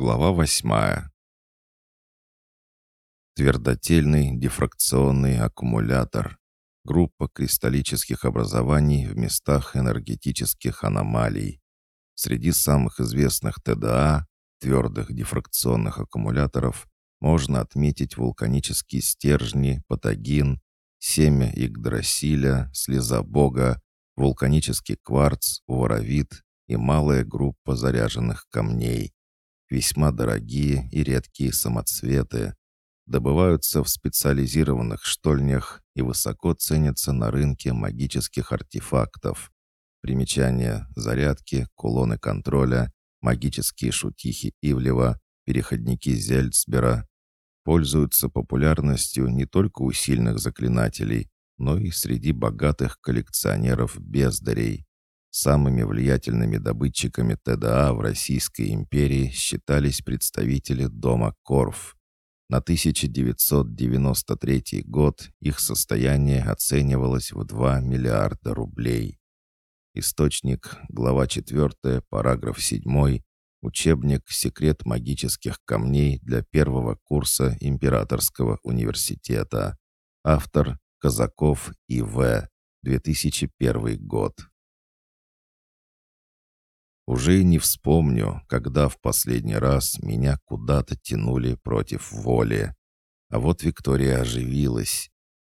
Глава восьмая. Твердотельный дифракционный аккумулятор. Группа кристаллических образований в местах энергетических аномалий. Среди самых известных ТДА, твердых дифракционных аккумуляторов, можно отметить вулканические стержни, патогин, семя Игдрасиля, слеза Бога, вулканический кварц, воровит и малая группа заряженных камней. Весьма дорогие и редкие самоцветы. Добываются в специализированных штольнях и высоко ценятся на рынке магических артефактов. Примечания, зарядки, кулоны контроля, магические шутихи Ивлева, переходники Зельцбера пользуются популярностью не только у сильных заклинателей, но и среди богатых коллекционеров-бездарей. Самыми влиятельными добытчиками ТДА в Российской империи считались представители дома Корф. На 1993 год их состояние оценивалось в 2 миллиарда рублей. Источник, глава 4, параграф 7, учебник «Секрет магических камней» для первого курса Императорского университета. Автор Казаков И.В. 2001 год. Уже не вспомню, когда в последний раз меня куда-то тянули против воли. А вот Виктория оживилась.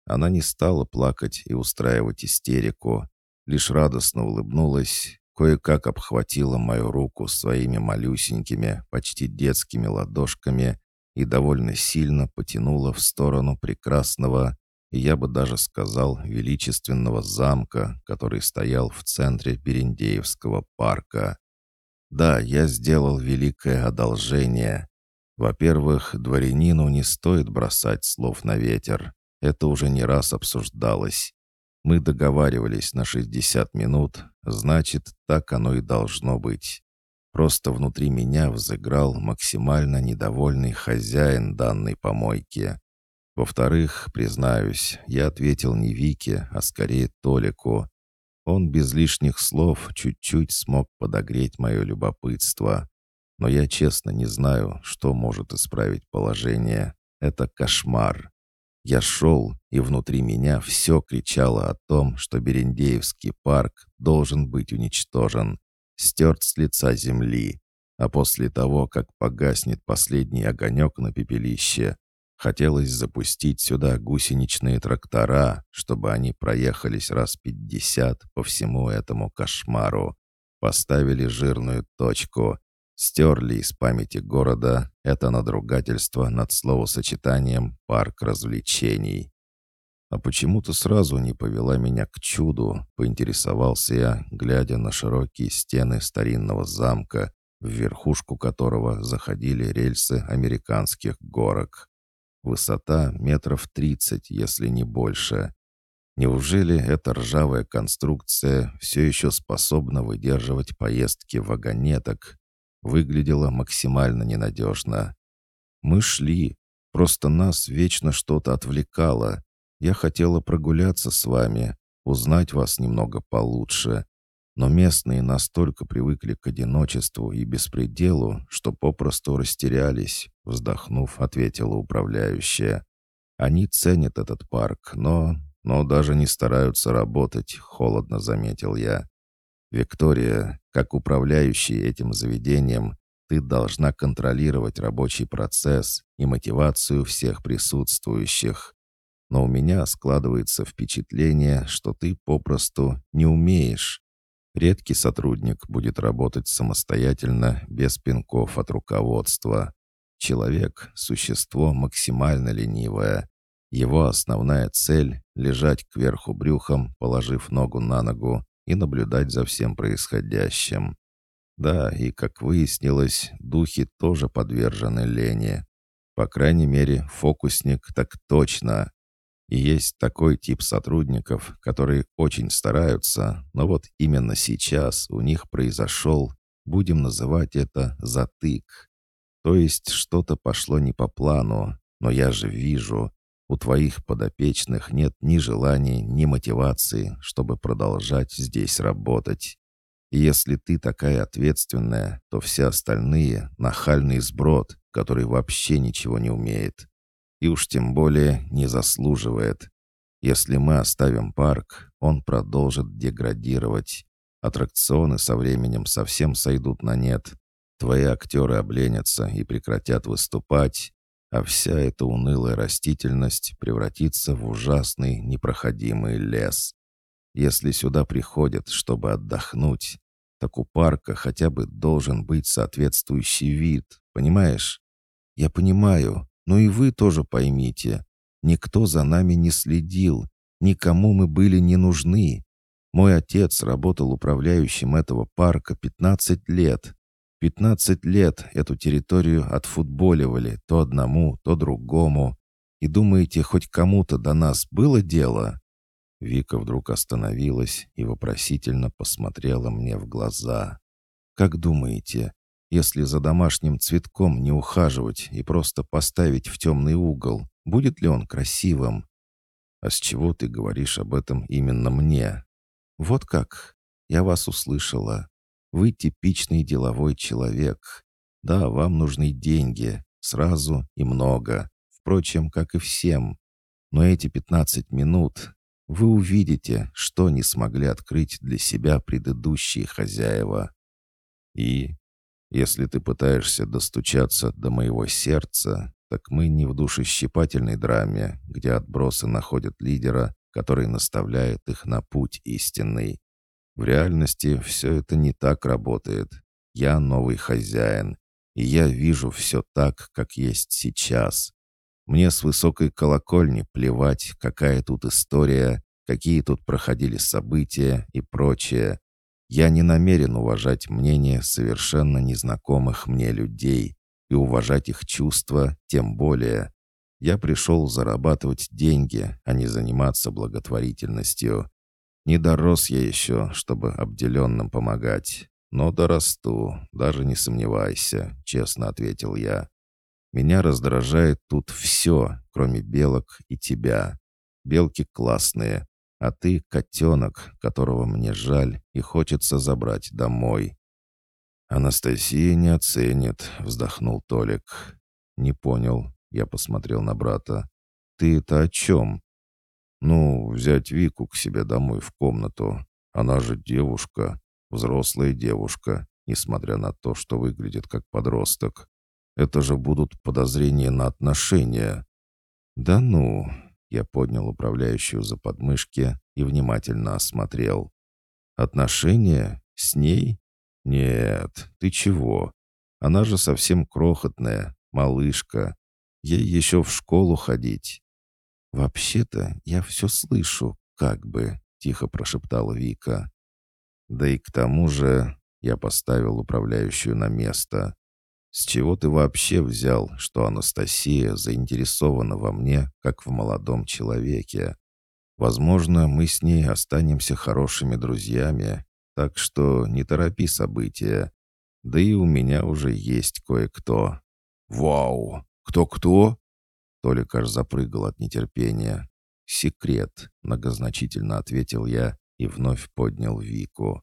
Она не стала плакать и устраивать истерику, лишь радостно улыбнулась, кое-как обхватила мою руку своими малюсенькими, почти детскими ладошками и довольно сильно потянула в сторону прекрасного, я бы даже сказал, величественного замка, который стоял в центре Берендеевского парка. Да, я сделал великое одолжение. Во-первых, дворянину не стоит бросать слов на ветер. Это уже не раз обсуждалось. Мы договаривались на 60 минут, значит, так оно и должно быть. Просто внутри меня взыграл максимально недовольный хозяин данной помойки. Во-вторых, признаюсь, я ответил не Вике, а скорее Толику. Он без лишних слов чуть-чуть смог подогреть мое любопытство. Но я честно не знаю, что может исправить положение. Это кошмар. Я шел, и внутри меня все кричало о том, что Берендеевский парк должен быть уничтожен, стерт с лица земли. А после того, как погаснет последний огонек на пепелище, Хотелось запустить сюда гусеничные трактора, чтобы они проехались раз пятьдесят по всему этому кошмару. Поставили жирную точку. Стерли из памяти города это надругательство над словосочетанием «парк развлечений». «А почему ты сразу не повела меня к чуду?» — поинтересовался я, глядя на широкие стены старинного замка, в верхушку которого заходили рельсы американских горок. Высота метров тридцать, если не больше. Неужели эта ржавая конструкция все еще способна выдерживать поездки вагонеток? Выглядела максимально ненадежно. Мы шли, просто нас вечно что-то отвлекало. Я хотела прогуляться с вами, узнать вас немного получше. Но местные настолько привыкли к одиночеству и беспределу, что попросту растерялись, вздохнув, ответила управляющая. Они ценят этот парк, но... но даже не стараются работать, холодно заметил я. Виктория, как управляющий этим заведением, ты должна контролировать рабочий процесс и мотивацию всех присутствующих. Но у меня складывается впечатление, что ты попросту не умеешь. Редкий сотрудник будет работать самостоятельно, без пинков от руководства. Человек — существо максимально ленивое. Его основная цель — лежать кверху брюхом, положив ногу на ногу и наблюдать за всем происходящим. Да, и, как выяснилось, духи тоже подвержены лени. По крайней мере, фокусник так точно. Есть такой тип сотрудников, которые очень стараются, но вот именно сейчас у них произошел, будем называть это, затык. То есть что-то пошло не по плану, но я же вижу, у твоих подопечных нет ни желания, ни мотивации, чтобы продолжать здесь работать. И если ты такая ответственная, то все остальные — нахальный сброд, который вообще ничего не умеет. И уж тем более не заслуживает. Если мы оставим парк, он продолжит деградировать. Аттракционы со временем совсем сойдут на нет. Твои актеры обленятся и прекратят выступать, а вся эта унылая растительность превратится в ужасный непроходимый лес. Если сюда приходят, чтобы отдохнуть, так у парка хотя бы должен быть соответствующий вид, понимаешь? Я понимаю, но и вы тоже поймите. Никто за нами не следил, никому мы были не нужны. Мой отец работал управляющим этого парка 15 лет. 15 лет эту территорию отфутболивали то одному, то другому. И думаете, хоть кому-то до нас было дело?» Вика вдруг остановилась и вопросительно посмотрела мне в глаза. «Как думаете, если за домашним цветком не ухаживать и просто поставить в темный угол, будет ли он красивым?» «А с чего ты говоришь об этом именно мне?» «Вот как? Я вас услышала. Вы типичный деловой человек. Да, вам нужны деньги, сразу и много. Впрочем, как и всем. Но эти 15 минут вы увидите, что не смогли открыть для себя предыдущие хозяева. И если ты пытаешься достучаться до моего сердца, так мы не в душещипательной драме, где отбросы находят лидера, который наставляет их на путь истинный. В реальности все это не так работает. Я новый хозяин, и я вижу все так, как есть сейчас. Мне с высокой колокольни плевать, какая тут история, какие тут проходили события и прочее. Я не намерен уважать мнение совершенно незнакомых мне людей и уважать их чувства тем более. Я пришел зарабатывать деньги, а не заниматься благотворительностью. Не дорос я еще, чтобы обделенным помогать. Но дорасту, даже не сомневайся, честно ответил я. Меня раздражает тут все, кроме белок и тебя. Белки классные, а ты котенок, которого мне жаль и хочется забрать домой. Анастасия не оценит, вздохнул Толик. Не понял, я посмотрел на брата. Ты это о чем? Ну, взять Вику к себе домой в комнату. Она же девушка, взрослая девушка, несмотря на то, что выглядит как подросток. Это же будут подозрения на отношения. Да ну, я поднял управляющую за подмышки и внимательно осмотрел. Отношения? С ней? Нет, ты чего? Она же совсем крохотная, малышка. Ей еще в школу ходить. «Вообще-то я все слышу, как бы», — тихо прошептала Вика. «Да и к тому же я поставил управляющую на место. С чего ты вообще взял, что Анастасия заинтересована во мне, как в молодом человеке? Возможно, мы с ней останемся хорошими друзьями, так что не торопи события. Да и у меня уже есть кое-кто». «Вау! Кто-кто?» Толик аж запрыгал от нетерпения. «Секрет», — многозначительно ответил я и вновь поднял Вику.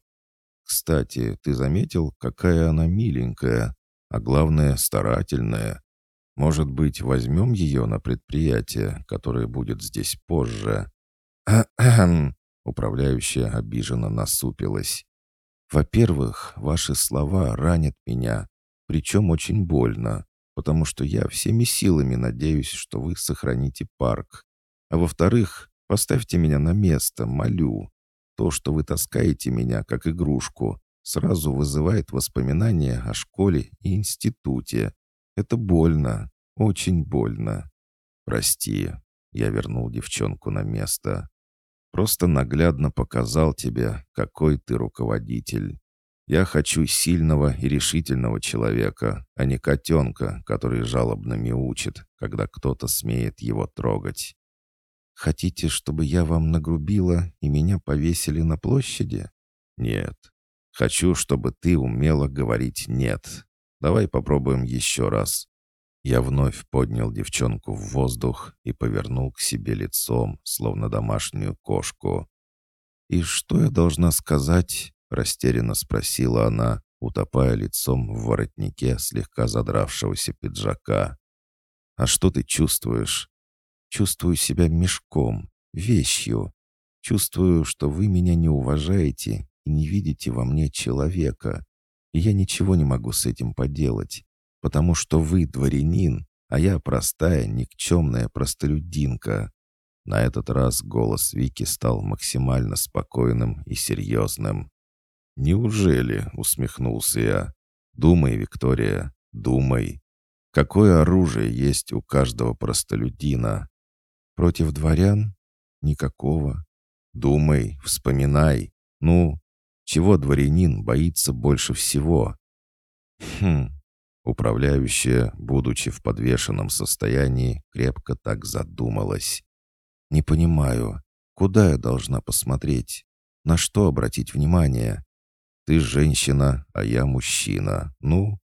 «Кстати, ты заметил, какая она миленькая, а главное, старательная? Может быть, возьмем ее на предприятие, которое будет здесь позже?» Управляющая обиженно насупилась. «Во-первых, ваши слова ранят меня, причем очень больно потому что я всеми силами надеюсь, что вы сохраните парк. А во-вторых, поставьте меня на место, молю. То, что вы таскаете меня, как игрушку, сразу вызывает воспоминания о школе и институте. Это больно, очень больно. Прости, я вернул девчонку на место. Просто наглядно показал тебе, какой ты руководитель. Я хочу сильного и решительного человека, а не котенка, который жалобно мяучит, когда кто-то смеет его трогать. Хотите, чтобы я вам нагрубила и меня повесили на площади? Нет. Хочу, чтобы ты умела говорить «нет». Давай попробуем еще раз. Я вновь поднял девчонку в воздух и повернул к себе лицом, словно домашнюю кошку. «И что я должна сказать?» — растерянно спросила она, утопая лицом в воротнике слегка задравшегося пиджака. «А что ты чувствуешь?» «Чувствую себя мешком, вещью. Чувствую, что вы меня не уважаете и не видите во мне человека. И я ничего не могу с этим поделать, потому что вы дворянин, а я простая, никчемная простолюдинка». На этот раз голос Вики стал максимально спокойным и серьезным. «Неужели?» — усмехнулся я. «Думай, Виктория, думай. Какое оружие есть у каждого простолюдина? Против дворян? Никакого. Думай, вспоминай. Ну, чего дворянин боится больше всего? Хм. Управляющая, будучи в подвешенном состоянии, крепко так задумалась. Не понимаю, куда я должна посмотреть? На что обратить внимание? Ты женщина, а я мужчина. Ну,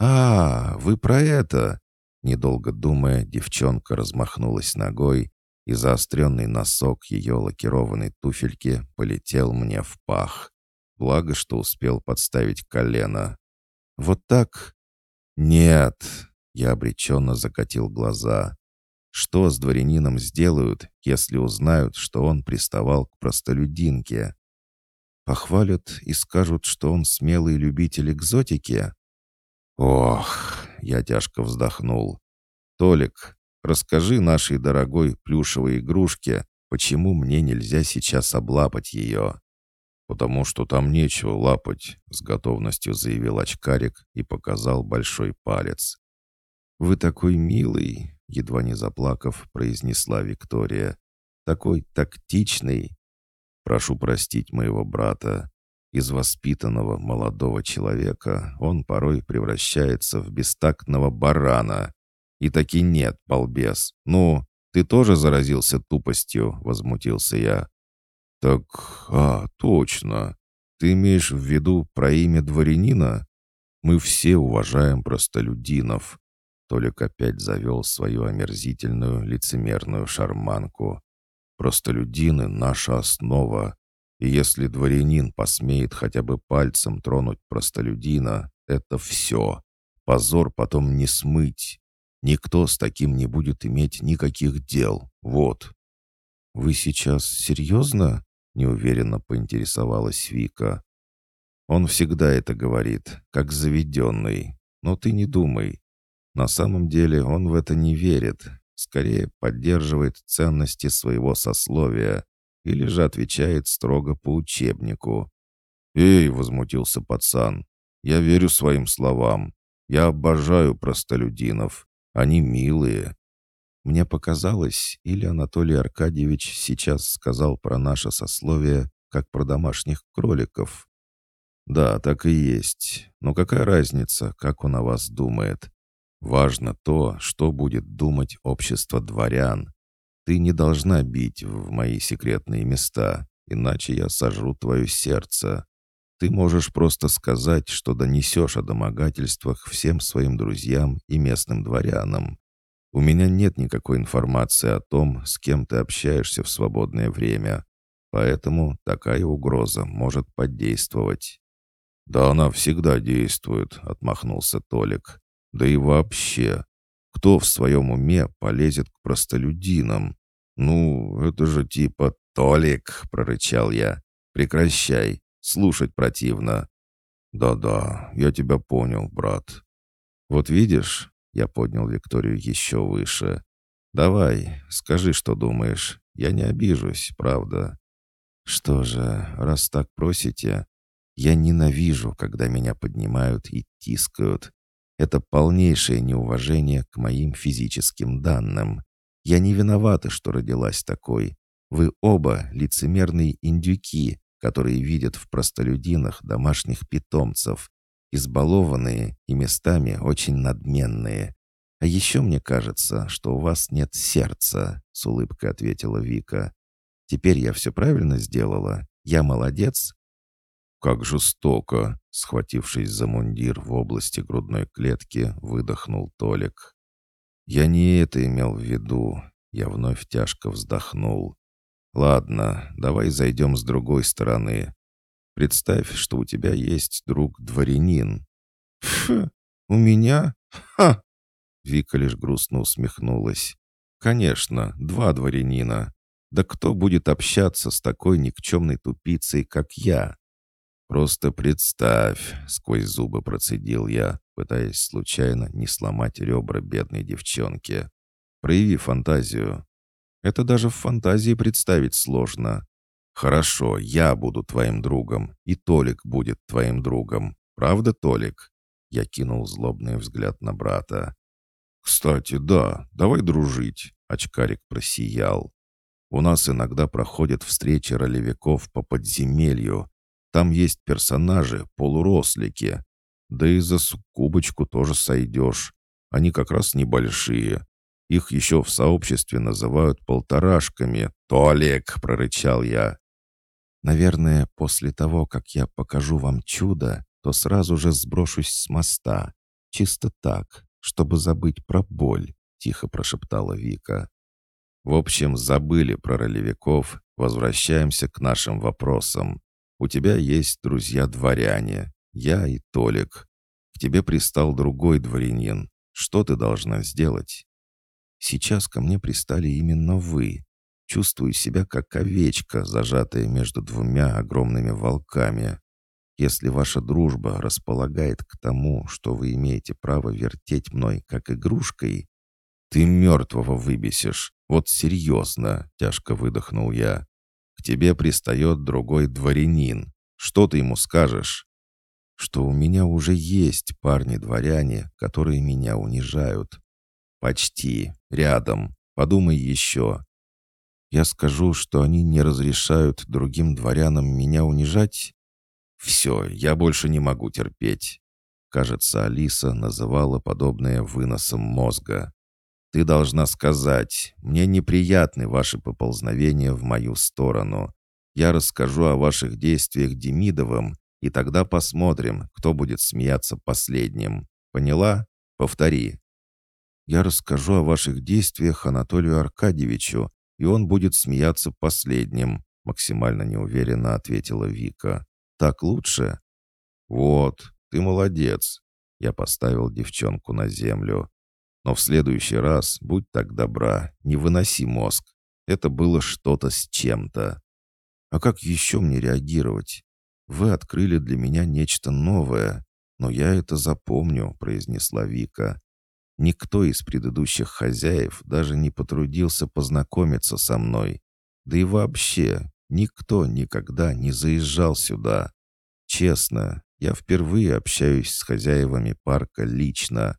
«А, вы про это!» Недолго думая, девчонка размахнулась ногой, и заостренный носок ее лакированной туфельки полетел мне в пах. Благо, что успел подставить колено. «Вот так?» «Нет!» — я обреченно закатил глаза. «Что с дворянином сделают, если узнают, что он приставал к простолюдинке?» «Похвалят и скажут, что он смелый любитель экзотики?» «Ох!» — я тяжко вздохнул. «Толик, расскажи нашей дорогой плюшевой игрушке, почему мне нельзя сейчас облапать ее?» «Потому что там нечего лапать», — с готовностью заявил очкарик и показал большой палец. «Вы такой милый», — едва не заплакав, произнесла Виктория. «Такой тактичный». «Прошу простить моего брата. Из воспитанного молодого человека он порой превращается в бестактного барана. И таки нет, балбес. Ну, ты тоже заразился тупостью, возмутился я. Так, а, точно. Ты имеешь в виду про имя дворянина? Мы все уважаем простолюдинов. Толик опять завел свою омерзительную лицемерную шарманку. Простолюдины — наша основа. И если дворянин посмеет хотя бы пальцем тронуть простолюдина, это все. Позор потом не смыть. Никто с таким не будет иметь никаких дел. Вот. «Вы сейчас серьезно?» — неуверенно поинтересовалась Вика. «Он всегда это говорит, как заведенный. Но ты не думай. На самом деле он в это не верит. Скорее поддерживает ценности своего сословия, или же отвечает строго по учебнику. «Эй!» — возмутился пацан. «Я верю своим словам. Я обожаю простолюдинов. Они милые». Мне показалось, или Анатолий Аркадьевич сейчас сказал про наше сословие, как про домашних кроликов. «Да, так и есть. Но какая разница, как он о вас думает? Важно то, что будет думать общество дворян. Ты не должна бить в мои секретные места, иначе я сожру твое сердце. Ты можешь просто сказать, что донесешь о домогательствах всем своим друзьям и местным дворянам. У меня нет никакой информации о том, с кем ты общаешься в свободное время, поэтому такая угроза может подействовать». «Да она всегда действует», — отмахнулся Толик. «Да и вообще, кто в своем уме полезет к простолюдинам? Ну, это же типа «Толик», — прорычал я. «Прекращай, слушать противно». «Да-да, я тебя понял, брат». «Вот видишь?» — я поднял Викторию еще выше. «Давай, скажи, что думаешь. Я не обижусь, правда». «Что же, раз так просите, я ненавижу, когда меня поднимают и тискают. Это полнейшее неуважение к моим физическим данным. Я не виновата, что родилась такой. Вы оба лицемерные индюки, которые видят в простолюдинах домашних питомцев, избалованные и местами очень надменные. А еще мне кажется, что у вас нет сердца, с улыбкой ответила Вика. Теперь я все правильно сделала? Я молодец? «Как жестоко!» — схватившись за мундир в области грудной клетки, выдохнул Толик. «Я не это имел в виду». Я вновь тяжко вздохнул. «Ладно, давай зайдем с другой стороны. Представь, что у тебя есть друг-дворянин». «Фу, у меня? Ха!» Вика лишь грустно усмехнулась. «Конечно, два дворянина. Да кто будет общаться с такой никчемной тупицей, как я?» «Просто представь», — сквозь зубы процедил я, пытаясь случайно не сломать ребра бедной девчонки. «Прояви фантазию». «Это даже в фантазии представить сложно». «Хорошо, я буду твоим другом, и Толик будет твоим другом. Правда, Толик?» Я кинул злобный взгляд на брата. «Кстати, да, давай дружить», — очкарик просиял. «У нас иногда проходят встречи ролевиков по подземелью. Там есть персонажи, полурослики. Да и за суккубочку тоже сойдешь. Они как раз небольшие. Их еще в сообществе называют полторашками. «Толик!» — прорычал я. «Наверное, после того, как я покажу вам чудо, то сразу же сброшусь с моста. Чисто так, чтобы забыть про боль», — тихо прошептала Вика. «В общем, забыли про ролевиков, возвращаемся к нашим вопросам. У тебя есть друзья-дворяне, я и Толик. К тебе пристал другой дворянин. Что ты должна сделать?» «Сейчас ко мне пристали именно вы. Чувствую себя как овечка, зажатая между двумя огромными волками. Если ваша дружба располагает к тому, что вы имеете право вертеть мной как игрушкой, ты мертвого выбесишь. Вот серьезно, тяжко выдохнул я. К тебе пристает другой дворянин. Что ты ему скажешь? Что у меня уже есть парни-дворяне, которые меня унижают. Почти. Рядом. Подумай еще. Я скажу, что они не разрешают другим дворянам меня унижать? «Все, я больше не могу терпеть». Кажется, Алиса называла подобное выносом мозга. «Ты должна сказать, мне неприятны ваши поползновения в мою сторону. Я расскажу о ваших действиях Демидовым, и тогда посмотрим, кто будет смеяться последним. Поняла? Повтори». «Я расскажу о ваших действиях Анатолию Аркадьевичу, и он будет смеяться последним», максимально неуверенно ответила Вика. Так лучше?» «Вот, ты молодец!» Я поставил девчонку на землю. «Но в следующий раз, будь так добра, не выноси мозг. Это было что-то с чем-то. А как еще мне реагировать? Вы открыли для меня нечто новое, но я это запомню», — произнесла Вика. Никто из предыдущих хозяев даже не потрудился познакомиться со мной. Да и вообще, Никто никогда не заезжал сюда. Честно, я впервые общаюсь с хозяевами парка лично.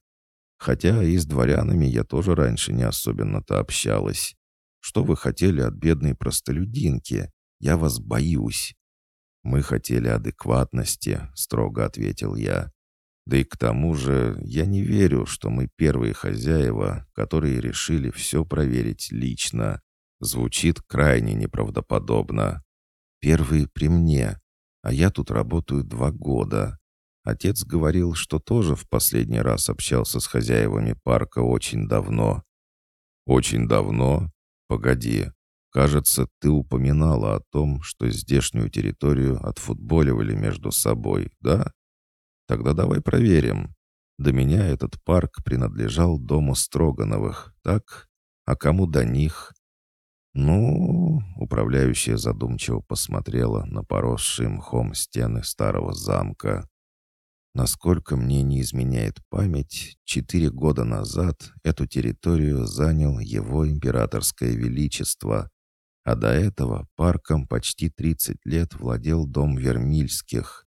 Хотя и с дворянами я тоже раньше не особенно-то общалась. Что вы хотели от бедной простолюдинки? Я вас боюсь». «Мы хотели адекватности», — строго ответил я. «Да и к тому же я не верю, что мы первые хозяева, которые решили все проверить лично. Звучит крайне неправдоподобно. Первые при мне, а я тут работаю два года. Отец говорил, что тоже в последний раз общался с хозяевами парка очень давно. Очень давно? Погоди. Кажется, ты упоминала о том, что здешнюю территорию отфутболивали между собой, да? Тогда давай проверим. До меня этот парк принадлежал дому Строгановых, так? А кому до них? «Ну...» — управляющая задумчиво посмотрела на поросшие мхом стены старого замка. Насколько мне не изменяет память, четыре года назад эту территорию занял его императорское величество, а до этого парком почти 30 лет владел дом Вермильских.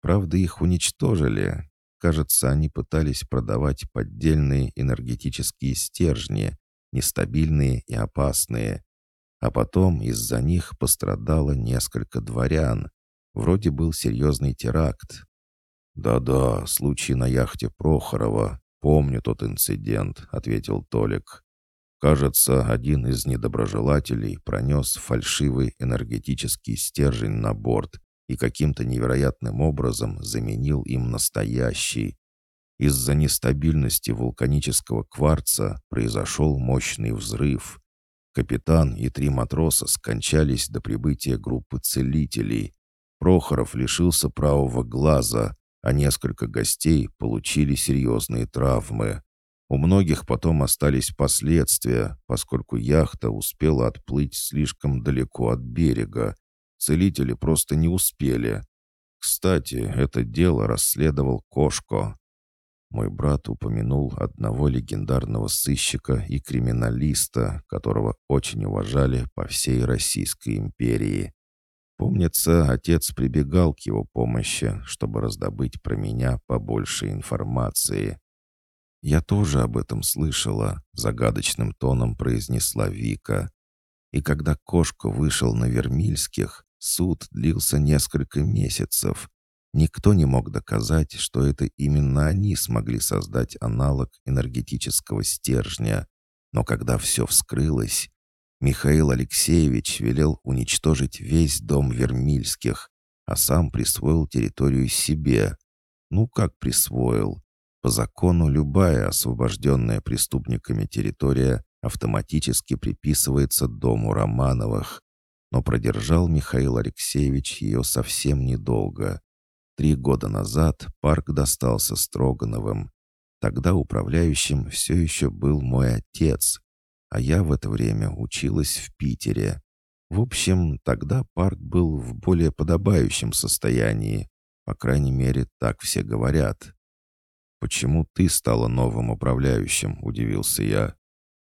Правда, их уничтожили. Кажется, они пытались продавать поддельные энергетические стержни, нестабильные и опасные, а потом из-за них пострадало несколько дворян. Вроде был серьезный теракт. «Да-да, случай на яхте Прохорова. Помню тот инцидент», — ответил Толик. «Кажется, один из недоброжелателей пронес фальшивый энергетический стержень на борт и каким-то невероятным образом заменил им настоящий. Из-за нестабильности вулканического кварца произошел мощный взрыв. Капитан и три матроса скончались до прибытия группы целителей. Прохоров лишился правого глаза, а несколько гостей получили серьезные травмы. У многих потом остались последствия, поскольку яхта успела отплыть слишком далеко от берега. Целители просто не успели. Кстати, это дело расследовал Кошко. Мой брат упомянул одного легендарного сыщика и криминалиста, которого очень уважали по всей Российской империи. Помнится, отец прибегал к его помощи, чтобы раздобыть про меня побольше информации. «Я тоже об этом слышала», — загадочным тоном произнесла Вика. И когда кошка вышел на Вермильских, суд длился несколько месяцев, Никто не мог доказать, что это именно они смогли создать аналог энергетического стержня. Но когда все вскрылось, Михаил Алексеевич велел уничтожить весь дом Вермильских, а сам присвоил территорию себе. Ну как присвоил? По закону любая освобожденная преступниками территория автоматически приписывается дому Романовых. Но продержал Михаил Алексеевич ее совсем недолго. Три года назад парк достался Строгановым. Тогда управляющим все еще был мой отец, а я в это время училась в Питере. В общем, тогда парк был в более подобающем состоянии. По крайней мере, так все говорят. «Почему ты стала новым управляющим?» — удивился я.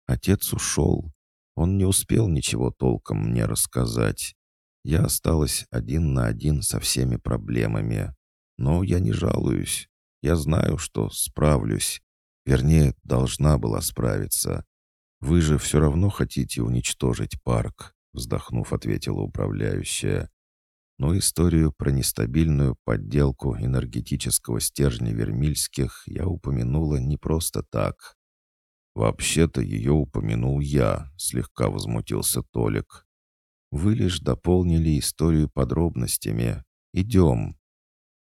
Отец ушел. Он не успел ничего толком мне рассказать. Я осталась один на один со всеми проблемами. Но я не жалуюсь. Я знаю, что справлюсь. Вернее, должна была справиться. Вы же все равно хотите уничтожить парк, вздохнув, ответила управляющая. Но историю про нестабильную подделку энергетического стержня Вермильских я упомянула не просто так. «Вообще-то ее упомянул я», — слегка возмутился Толик. «Вы лишь дополнили историю подробностями. Идем».